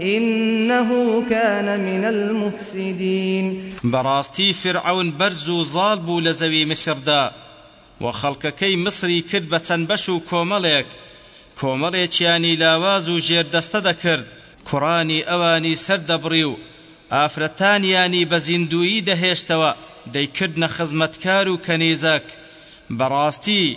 انه کان من المفسدین. بەڕاستی فیرعەون بەرز و زاڵ بوو لە زەوی میسردا، وە خەڵکەکەی میسری کرد بە چەند بەش و کۆمەڵێک، کۆمەڵێکیانی لاواز و ژێر دەستە دەکرد، کوڕانی ئەوانی سەر دەبڕی و ئافرەتانیانی بە زیندوویی دەهێشتەوە دەیکردنە خزمەتکار و کەنیزەک، بەڕاستی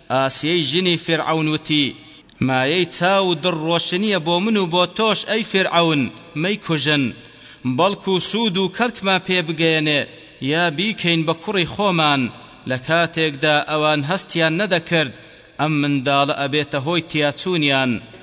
ئاسیەی ژنی فیرعەون وتی، مایەی چاو و دڵ ڕۆشنیە بۆ من و بۆ تۆش ئەی فیرعەون، مەیکوژن، بەڵکو سوود و کەڵکمان پێ بگەیەنێ یا بیکەین بە کوڕی خۆمان، لە کاتێکدا ئەوان هەستیان نەدەکرد ئەم منداڵە ئەبێتە هۆی تیاچوونیان.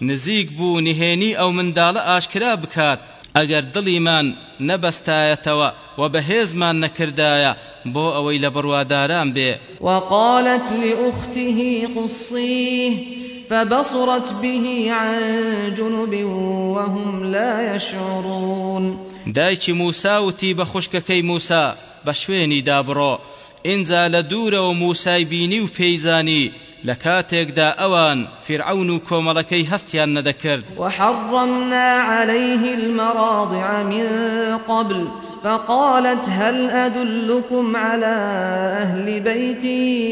نزیک بوو نهێنی ئەو منداڵە ئاشکرا بکات. ئەگەر دڵیمان نەبەستایەتەوە و بەهێزمان نەکردایە بۆ ئەوەی لە بڕواداران بێ. وقالت لأخته قصیه فبصرت به عن جنب وهم لا یشعرون. دایکی موسا وتی بە خوشکەکەی موسا بە شوێنیدا بڕۆ ئینجا لە دوورەوە موسای بینی و پێی زانی لە کاتێکدا ئەوان، فیرعەون و کۆمەڵەکەی، هەستیان نەدەکرد. وحرمنا علیه المراضع من قبل فقالت هل ادلکم علی اهل بیت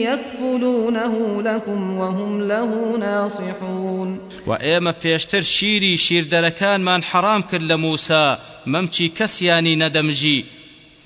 یکفلونه لکم وهم له ناصحون. و ئێمە پێشتر شیری شیردەرەکانمان حەرام کرد لە موسا مەمکی کەسیانی نەدەمژی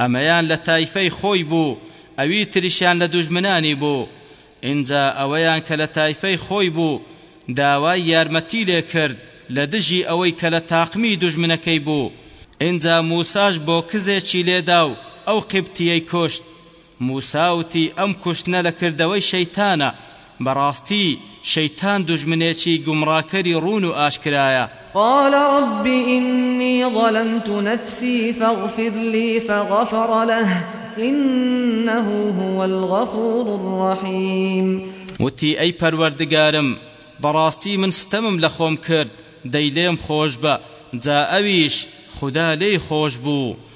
ئەمەیان لە تایفەی خۆی بوو ئەوی تریشیان لە دوژمنانی بوو ئینجا ئەوەیان کە لە تایفەی خۆی بوو داوای یارمەتی لێ کرد لە دژی ئەوەی کە لە تاقمی دوژمنەکەی بوو ئینجا موساش بۆ کزێکی لێ داو ئەو قیبتیەی کوشت موسا وتی، ئەم کوشتنە لە کردەوەی شەیتانە، بەڕاستی شەیتان دوژمنێکی گومڕاکەری ڕوون و ئاشکرایە. قال رب إني ظلمت نفسي فاغفر لي فغفر له إنه هو الغفور الرحيم. وتی، ئەی پەروەردگارم بەڕاستی من ستەمم لە خۆم کرد، دەی لێم خۆشبە، جا ئەویش، خودا، لێی خۆشبوو،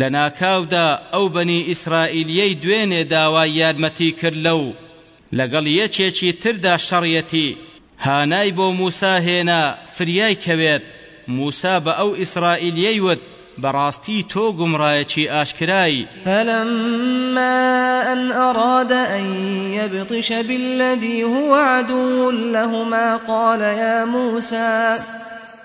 لەناکاودا ئەو بەنی ئیسرائیلیەی دوێنێ داوای یارمەتی کرد لەو لەگەڵ یەکێکی تردا شەڕیەتی هانای بۆ موسا هێنا فریای کەوێت موسا بە ئەو ئیسرائیلیەی وت بەڕاستی تۆ گومڕایەکی ئاشکرای. فلما ان اراد ان یبطش بالذی هو عدو لهما قال یا موسی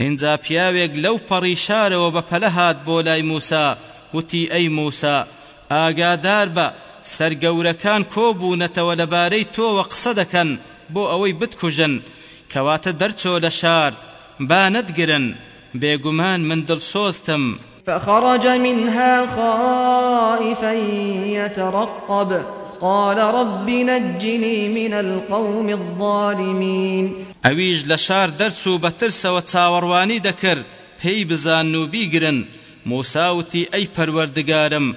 ئینجا پیاوێک لەو پەڕی شارەوە بە پەلە هات بۆ لای موسا، وتی، ئەی موسا، ئاگادار بە، سەرگەورەکان کۆبوونەتەوە لەبارەی تۆوە قسە دەکەن بۆ ئەوەی بتکوژن، کەواتە دەرچۆ لە شار، با نەتگرن، بێگومان من دڵسۆزتم. فخرج منها خائفا يترقب قال رب نجني من القوم الظالمين ئەویش لە شار دەرچوو بە ترسەوە چاوەڕوانی دەکرد پێی بزانن و بیگرن، موسا وتی ئەی پەروەردگارم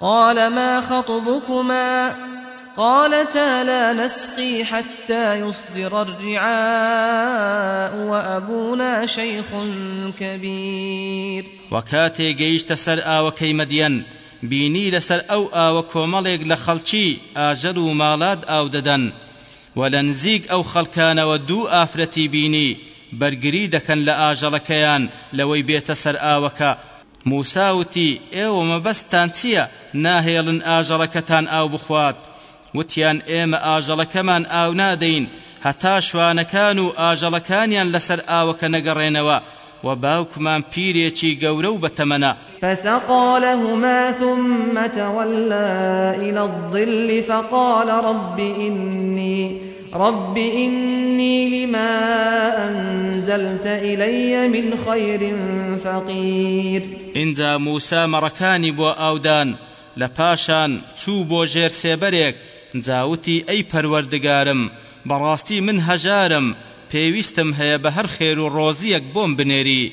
قال ما خطبكما قالتا لا نسقي حتى يصدر الرعاء وأبونا شيخ كبير وە کاتێ گەیشتە سەر ئاوەکەی مەدیەن بینی لەسەر ئەو ئاوە کۆمەڵێک لە خەڵکی ئاژەل و ماڵات ئاو دەدەن وە لە نزیک ئەو خەڵکانەوە دوو ئافرەتی بینی بەرگری دەکەن لە ئاژەڵەکەیان لەوەی بێتە سەر ئاوەکە موسا وتی، ئێوە مەبەستتان چییە ناهێڵن ئاژەڵەکەتان ئاو بخوات؟ وتیان، ئێمە ئاژەڵەکەمان ئاو نادەین هەتا شوانەکان و ئاژەڵەکانیان لەسەر ئاوەکە نەگەڕێنەوە و باوکمان پیرێکی گەورە و بەتەمەنە. فسقا لهما ثم تولى الى الظل فقال رب اني رب إني لما أنزلت إلي من خير فقير ئینجا موسا مەڕەکانی بۆ ئاودان لە پاشان چوو بۆ ژێر سێبەرێک جا وتی ئەی پەروەردگارم بەڕاستی من هەژارم پێویستم هەیە بە هەر خێرو ڕۆزیەک بۆم بنێری.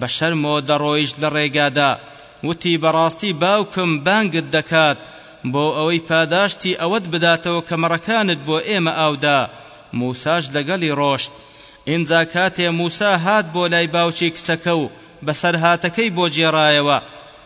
بە شەرمەوە دەڕۆیشت لە ڕێگادا، وتی، بەڕاستی باوکم بانگت دەکات، بۆ ئەوەی پاداشتی ئەوەت بداتەوە کە مەڕەکانت بۆ ئێمە ئاودا، موساش لەگەڵی ڕۆشت، ئینجا کاتێ موسا هات بۆ لای باوکی کچەکە و بەسەرهاتەکەی بۆ گێڕایەوە،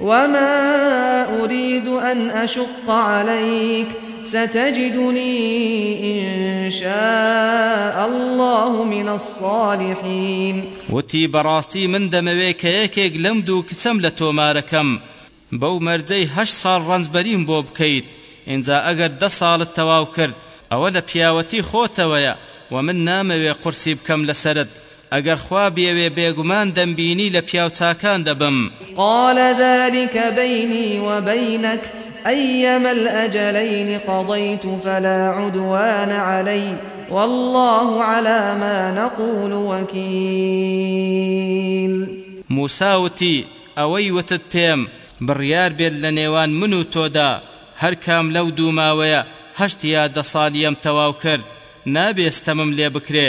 وما أريد أن أشق عليك ستجدني إن شاء الله من الصالحين وتی بەڕاستی من دەمەوێ کە یەکێک لەم دوو کچەم لە تۆمارەکەم بەو مەرجەی هەشت ساڵ ڕەنجبەریم بۆ بکەیت ئینجا ئەگەر دە ساڵت تەواو کرد ئەوە لە پیاوەتی خۆتەوەیە وە من نامەوێ قورسی بکەم لەسەرت ئەگەر خوا بیەوێ بێگومان دەمبینی لە پیاو چاکان دەبم. قال ذلک بینی و بینک ایما الاجلین قضیت فلا عدوان علی واللە علی ما نقول وکیل. موسا وتی، ئەوەی وتت پێم. بڕیار بێت لە نێوان من و تۆدا، هەرکام لەو دوو ماوەیە هەشت یا دە ساڵیەم تەواو کرد، نابێ ستەمم لێ بکرێ،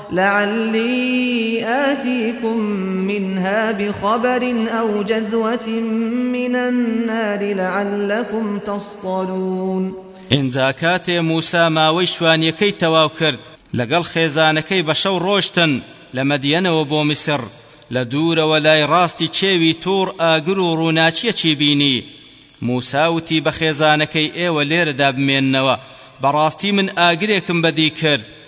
لعلی آتیکم منها بخبر او جذوة من النار لعلکم تصطلون ئینجا کاتێ موسا ماوەی شوانیەکەی تەواو کرد لەگەڵ خێزانەکەی بە شەو ڕۆشتن لە مەدیەنەوە بۆ میسر لە دوورەوە لای ڕاستی چێوی توڕ ئاگر و ڕووناکیەکی بینی موسا وتی بە خێزانەکەی ئێوە لێرەدا بمێننەوە بەڕاستی من ئاگرێکم بەدی کرد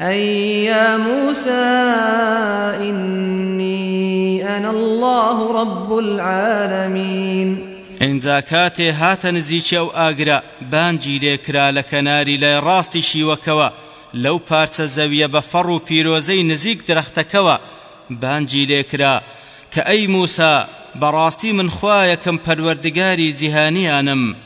ئەی یا موسا ئیننی ئەنا اللە رب العالمین. ئینجا کاتێ هاتە نزیکی ئەو ئاگرە بانگی لێ کرا لە کەناری لای ڕاستی شیوەکەوە لەو پارچە زەویە بە فەڕ و پیرۆزەی نزیک درەختەکەوە بانگی لێ کرا کە ئەی موسا بەڕاستی من خوایەکم پەروەردگاری جیهانیانم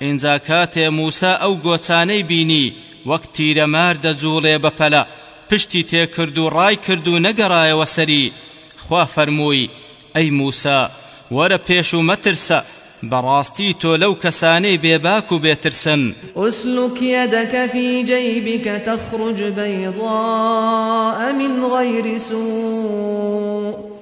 ئینجا کاتێ موسا ئەو گۆچانەی بینی وەک تیرە مار دەجوڵێ بە پەلە پشتی تێکرد و ڕایکرد و نەگەڕایەوە سەری، خوا فەرمووی، ئەی موسا وەرە پێش و مەترسە، بەڕاستی تۆ لەو کەسانەی بێباک و بێترسن. اسلک یدک فی جیبک تخرج بەیضاء من غیر سوء.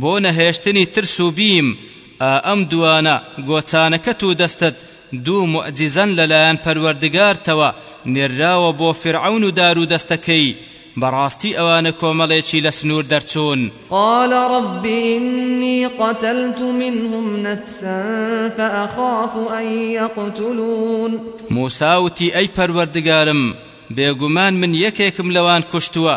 بۆ نەهێشتنی ترس و بیم، ئا ئەم دووانە، گۆچانەکەت و دەستت، دوو موعجیزەن لەلایەن پەروەردگارتەوە، نێرراوە بۆ فیرعەون و دار و دەستەکەی، بەڕاستی ئەوانە کۆمەڵێکی لە سنوور دەرچوون. قال رب إني قتلت منهم نفسا فأخاف أن یقتلون. موسا وتی ئەی پەروەردگارم، بێگومان من یەکێکم لەوان کوشتووە،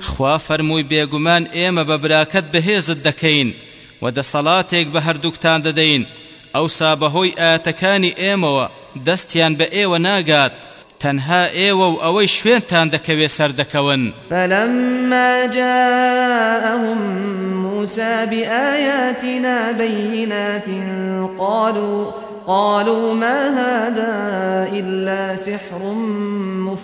خوا فەرمووی بێگومان ئێمە بە براکەت بەهێزت دەکەین و دەسەڵاتێک بە هەردووکتان دەدەین، ئەوسا بەهۆی ئایەتەکانی ئێمەوە دەستیان بە ئێوە ناگات، تەنها ئێوە و ئەوەی شوێنتان دەکەوێ سەردەکەون. فلما جاءهم موسى بآیاتنا بینات قالوا ما هذا الا سحر مفتری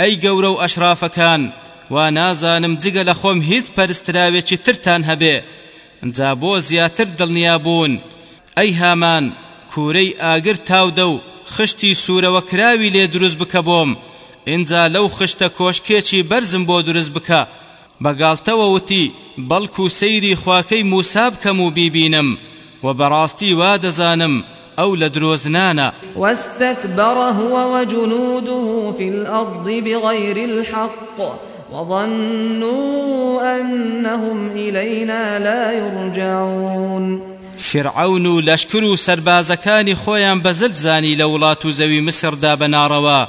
ئەی گەورە و ئەشرافەکان وا نازانم جگە لە خۆم هیچ پەرستراوێکی ترتان هەبێ جا بۆ زیاتر دڵنیا بوون ئەی هامان کوورەی ئاگر تاودە و خشتی سوورەوە کراوی لێ دروست بکە بۆم ئینجا لەو خشتە کۆشکێکی بەرزم بۆ دروست بکە بە گاڵتەوە وتی، بەڵکو سەیری خواکەی موسا بکەم و بیبینم، وە بەڕاستی وا دەزانم ئەو لە درۆزنانە. واستکبر هو وجنوده فی الارض بغیر الحق وظنوا انهم الینا لا یرجعون. فیرعەون و لەشکر و سەربازەکانی خۆیان بەزل زانی لە وڵات و زەوی میسردا بە ناڕەوا،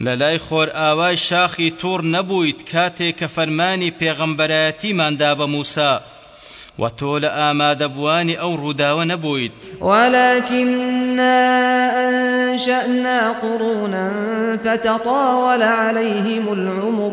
لە لای خۆرئاوای شاخی توڕ نەبوویت کاتێ کە فەرمانی پێغەمبەرایەتیمان دا بە موسا، وە تۆ لە ئامادەبووانی ئەو ڕووداوە نەبوویت. ولکنا انشأنا قرونا فتطاول علیهم العمر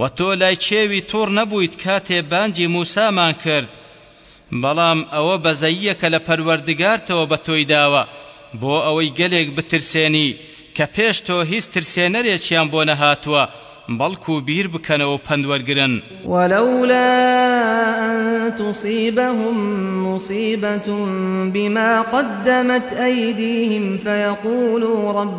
وە تۆ لای چێوی توڕ نەبوویت کاتێ بانگی موسامان کرد بەڵام ئەوە بەزەییەکە لە پەروەردگارتەوە بە تۆی داوە بۆ ئەوەی گەلێک بترسێنی کە پێش تۆ هیچ ترسێنەرێکیان بۆ نەهاتووە بەڵکو بیر بکەنەوە و پەند وەرگرن. ولولا ان تصیبهم مصیبە بما قدمت ایدیهم فیقولوا ربنا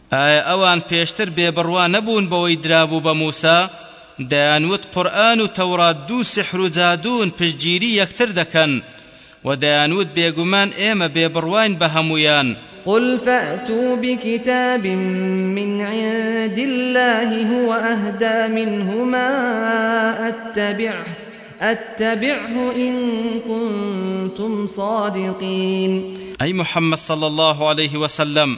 ئایا ئەوان پێشتر بێ بڕوا نەبوون بەوەی درابوو بە موسا؟ دەیانوت قورئان و تەورات دوو سحر و جادوون پشتگیری یەکتر دەکەن، وە دەیانوت بێگومان ئێمە بێ بڕواین بە هەموویان. قل فاتوا بکتاب من عند اللە هو اهدی منهما اتبعه ان کنتم صادقین. ئەی محمد صلی اللە علیه وسلم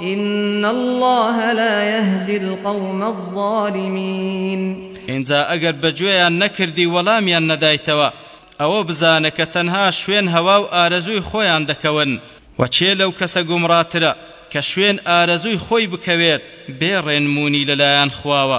ان اللە لا یهدی القوم الظالمین. ئینجا ئەگەر بەگوێیان نەکردی و وەڵامیان نەدایتەوە ئەوە بزانە کە تەنها شوێن هەوا و ئارەزووی خۆیان دەکەون، وە کێ لەو کەسە گومڕاترە کە شوێن ئارەزووی خۆی بکەوێت بێ ڕێنموونی لەلایەن خواوە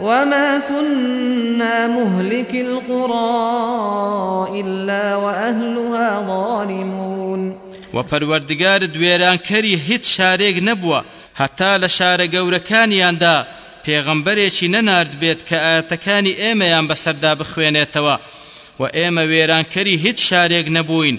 وما كنا مهلکی القری الا واهلها ظالمون و پەروەردگارت وێرانکەری هیچ شارێک نەبووە هەتا لە شارە گەورەکانیاندا پێغەمبەرێکی نەناردبێت کە ئایەتەکانی ئێمەیان بەسەردا بخوێنێتەوە و ئێمە وێرانکەری هیچ شارێک نەبووین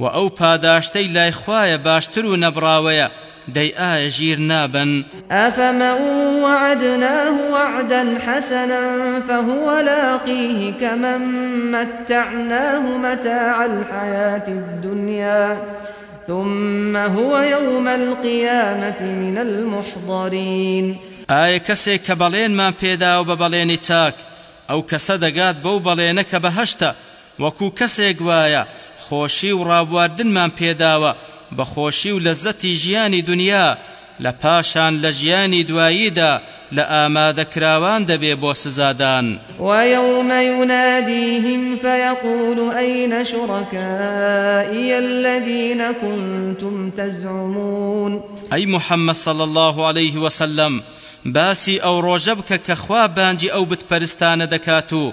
وە ئەو پاداشتەی لای خوایە باشتر و نەبڕاوەیە، دەی ئایا ژیر نابن؟ ئەفەمەن وەعەدناه وەعدا حەسەنا فەهوە لاقیه کەمەن مەتەعناه مەتاع الحیاتی الدنیا ثم هو یوم القیامە من المحضرین. ئایا کەسێک کە بەڵێنمان پێداوە بە بەڵێنی چاک، ئەو کەسە دەگات بەو بەڵێنە کە بەهەشتە، وەکو کەسێک وایە خۆشی و ڕابواردنمان پێداوە بە خۆشی و لەزەتی ژیانی دونیا، لە پاشان لە ژیانی دواییدا لە ئامادەکراوان دەبێ بۆ سزادان. ویوم ینادیهم فیقول ئەین شرکائی الذین کنتم تزعمون. ئەی محمد صلی اللە علیه وسلم باسی ئەو ڕۆژە بکە کە خوا بانگی ئەو بت پەرستانە دەکات و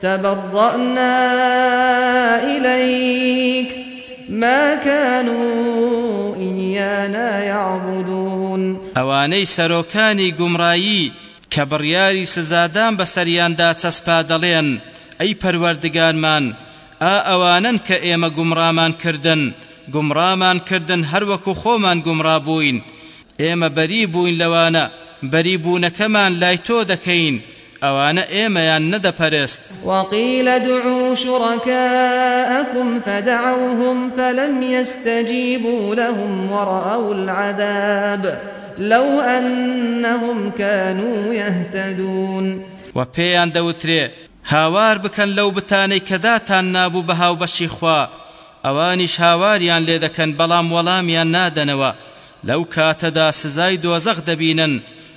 تبرأنا الیک ما کانوا ایانا یعبدون. ئەوانەی سەرۆکانی گومڕایی کە بڕیاری سزادان بەسەریاندا چەسپا دەڵێن، ئەی پەروەردگارمان ئا ئەوانەن کە ئێمە گومڕامان کردن، گومڕامان کردن هەر وەکو خۆمان گومڕا بووین، ئێمە بەری بووین لەوانە، بەری بوونەکەمان لای تۆ دەکەین، ئەوانە ئێمەیان نەدەپەرست. وقیل ادعو شرکاءکم فدعوهم فلم یستجیبو لهم ورأوا العذاب لو انهم کانوا یهتدون. وە پێیان دەوترێ، هاوار بکەن لەو بتانەی کە داتان نابوو بە هاوبەشی خوا، ئەوانیش هاواریان لێ دەکەن بەڵام وەڵامیان نادەنەوە، لەو کاتەدا سزای دۆزەخ دەبینن،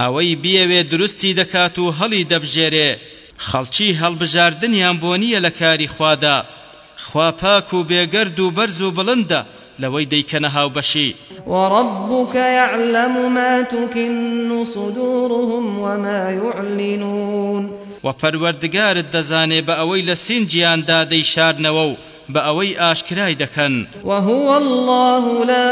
ئەوەی بیەوێ دروستی دەکات و هەڵی دەبژێرێ، خەڵکی هەڵبژاردنیان بۆ نییە لە کاری خوادا، خوا پاک و بێگەرد و بەرز و بڵندە لەوەی دەیکەنە هاوبەشی. وربک یعلم ما تکن صدورهم وما یعلنون. وە پەروەردگارت دەزانێ بە ئەوەی لە سینگیاندا دەیشارنەوە و بە ئەوەی ئاشکرای دەکەن. وهو اللە لا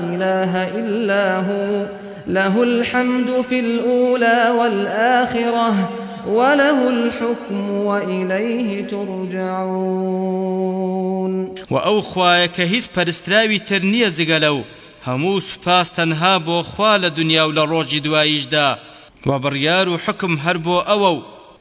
الە الا هو له الحمد فی الاولی والآخرە وله الحکم وإلیه ترجعون. وە ئەو خوایە کە هیچ پەرستراوی تر نیە جگە لەو، هەموو سوپاس تەنها بۆ خوا لە دنیاو لە ڕۆژی دواییشدا، وە بڕیارو حوکم هەر بۆ ئەوەو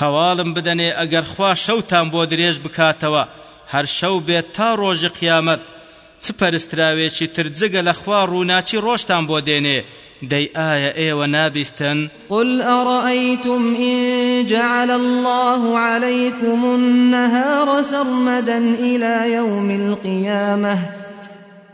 هەواڵم بدەنێ ئەگەر خوا شەوتان بۆ درێژ بکاتەوە هەر شەو بێت تا ڕۆژی قیامەت چ پەرستراوێکی تر جگە لە خوا ڕووناکی ڕۆژتان بۆ دێنێ دەی ئایا ئێوە نابیستن؟ قل ارایتم ان جعل اللە علیکم النهار سرمدا الی یوم القیامە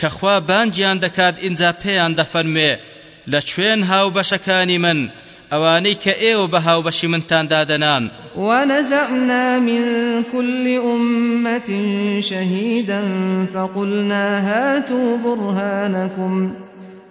کە خوا بانگیان دەکات ئینجا پێیان دەفەرموێ، لە کوێن هاوبەشەکانی من، ئەوانەی کە ئێوە بە هاوبەشی منتان دادەنان؟ ونزعنا من کل امەت شهیدا فقلنا هاتوا برهانکم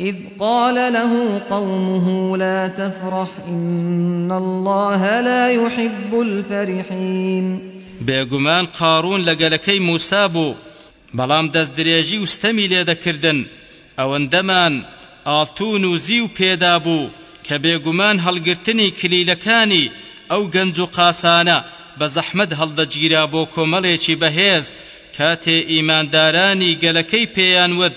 إذ قال له قومه لا تفرح إن الله لا يحب الفرحين بێگومان قاروون لە گەلەکەی موسا بوو بەڵام دەستدرێژی و ستەمی لێدەکردن ئەوەندەمان ئاڵتوون و زیو پێدابوو کە بێگومان هەڵگرتنی کلیلەکانی ئەو گەنج و قاسانە بە زەحمەت هەڵدەگیرا بۆ کۆمەڵێکی بەهێز کاتێ ئیماندارانی گەلەکەی پێیان وت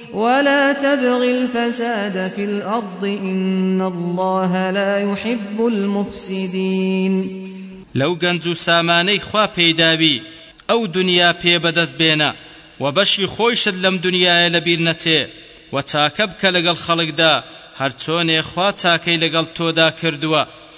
ولا تبغ الفساد في الأرض إن الله لا يحب المفسدين لەو گەنج و سامانەی خوا پێی داوی ئەو دونیا پێ بەدەست بێنە و بەشی خۆیشت لەم دونیایە لەبیر نەچێ و چاکە بکە لەگەڵ خەڵکدا هەرچۆنێ خوا چاکەی لەگەڵ تۆدا کردووە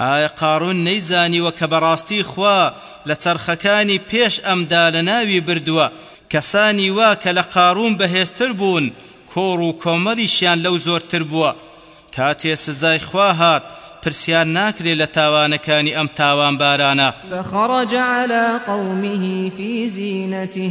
ئایا قارون نەیزانیوە کە بەڕاستی خوا لە چەرخەکانی پێش ئەمدا لەناوی بردووە کەسانی وا کە لە قارون بەهێزتر بوون کۆڕ و کۆمەڵیشیان لەو زۆرتر بووە کاتێ سزای خوا هات پرسیار ناکرێ لە تاوانەکانی ئەم تاوانبارانە. فخرج علی قومه فی زینته.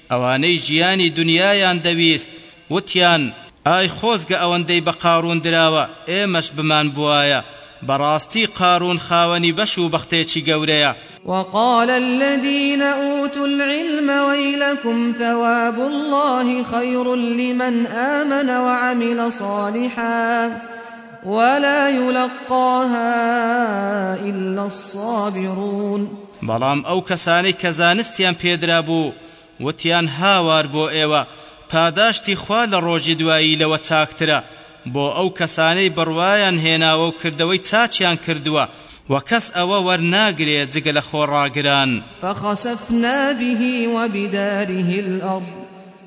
ئەوانەی ژیانی دونیایان دەویست، وتیان، ئای خۆزگە ئەوەندەی بە قاروون دراوە ئێمەش بمانبووایە، بەڕاستی قاروون خاوەنی بەش و بەختێکی گەورەیە. وقال الذین اوتوا العلم ویلکم ثواب اللە خیر لمن آمن وعمل صالحا ولا یلقاها الا الصابرون. بەڵام ئەو کەسانەی کە زانستیان پێدرابوو وتیان هاوار بۆ ئێوە، پاداشتی خوا لە ڕۆژی دوایی لەوە چاکترە بۆ ئەو کەسانەی بڕوایان هێناوە و کردەوەی چاکیان کردووە، وە کەس ئەوە وەرناگرێ جگە لە خۆڕاگران. فخسفنا به وبداره الارض.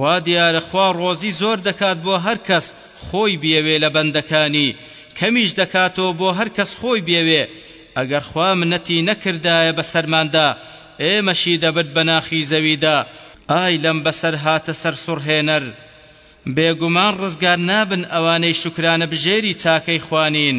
وا دیارە خوا ڕۆزی زۆر دەکات بۆ هەر کەس خۆی بیەوێ لە بەندەکانی، کەمیش دەکاتەوە بۆ هەر کەس خۆی بیەوێ، ئەگەر خوا منەتی نەکردایە بەسەرماندا، ئێمەشی دەبرد بە ناخی زەویدا، ئای لەم بەسەرهاتە سەرسوڕهێنەر! بێگومان ڕزگار نابن ئەوانەی شوکرانەبژێری چاکەی خوا نین.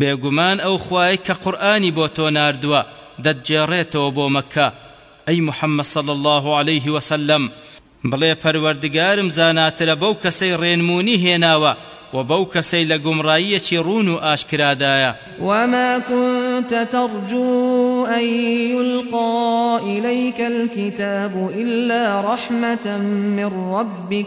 بێگومان ئەو خوایەی کە قورئانی بۆ تۆ ناردووە دەتگێڕێتەوە بۆ مەککە، ئەی محەممەد صلی اللە علیه وسلم، بڵێ پەروەردگارم زاناترە بەو کەسەی ڕێنموونی هێناوە و بەو کەسەی لە گومڕاییەکی ڕوون و ئاشکرادایە. وما کنت ترجو ان یلقی الیک الکتاب الا رحمة من ربک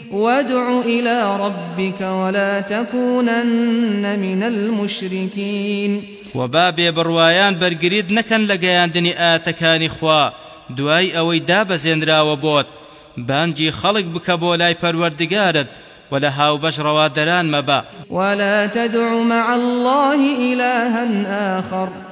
وادع الی ربک ولا تکونن من المشرکین. وە با بێبڕوایان بەرگریت نەکەن لە گەیاندنی ئایەتەکانی خوا دوای ئەوەی دابەزێنراوە بۆت، بانگی خەڵک بکە بۆ لای پەروەردگارت و لە هاوبەش ڕەوادەران مەبە. ولا تدع مع اللە الها آخر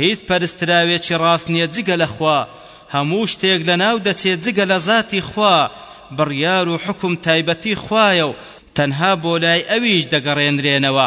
هیچ پەرستراوێکی ڕاست نیە جگە لە خوا، هەموو شتێک لەناو دەچێت جگە لە زاتی خوا، بڕیار و حوکم تایبەتی خوایە و تەنها بۆ لای ئەویش دەگەڕێنرێنەوە،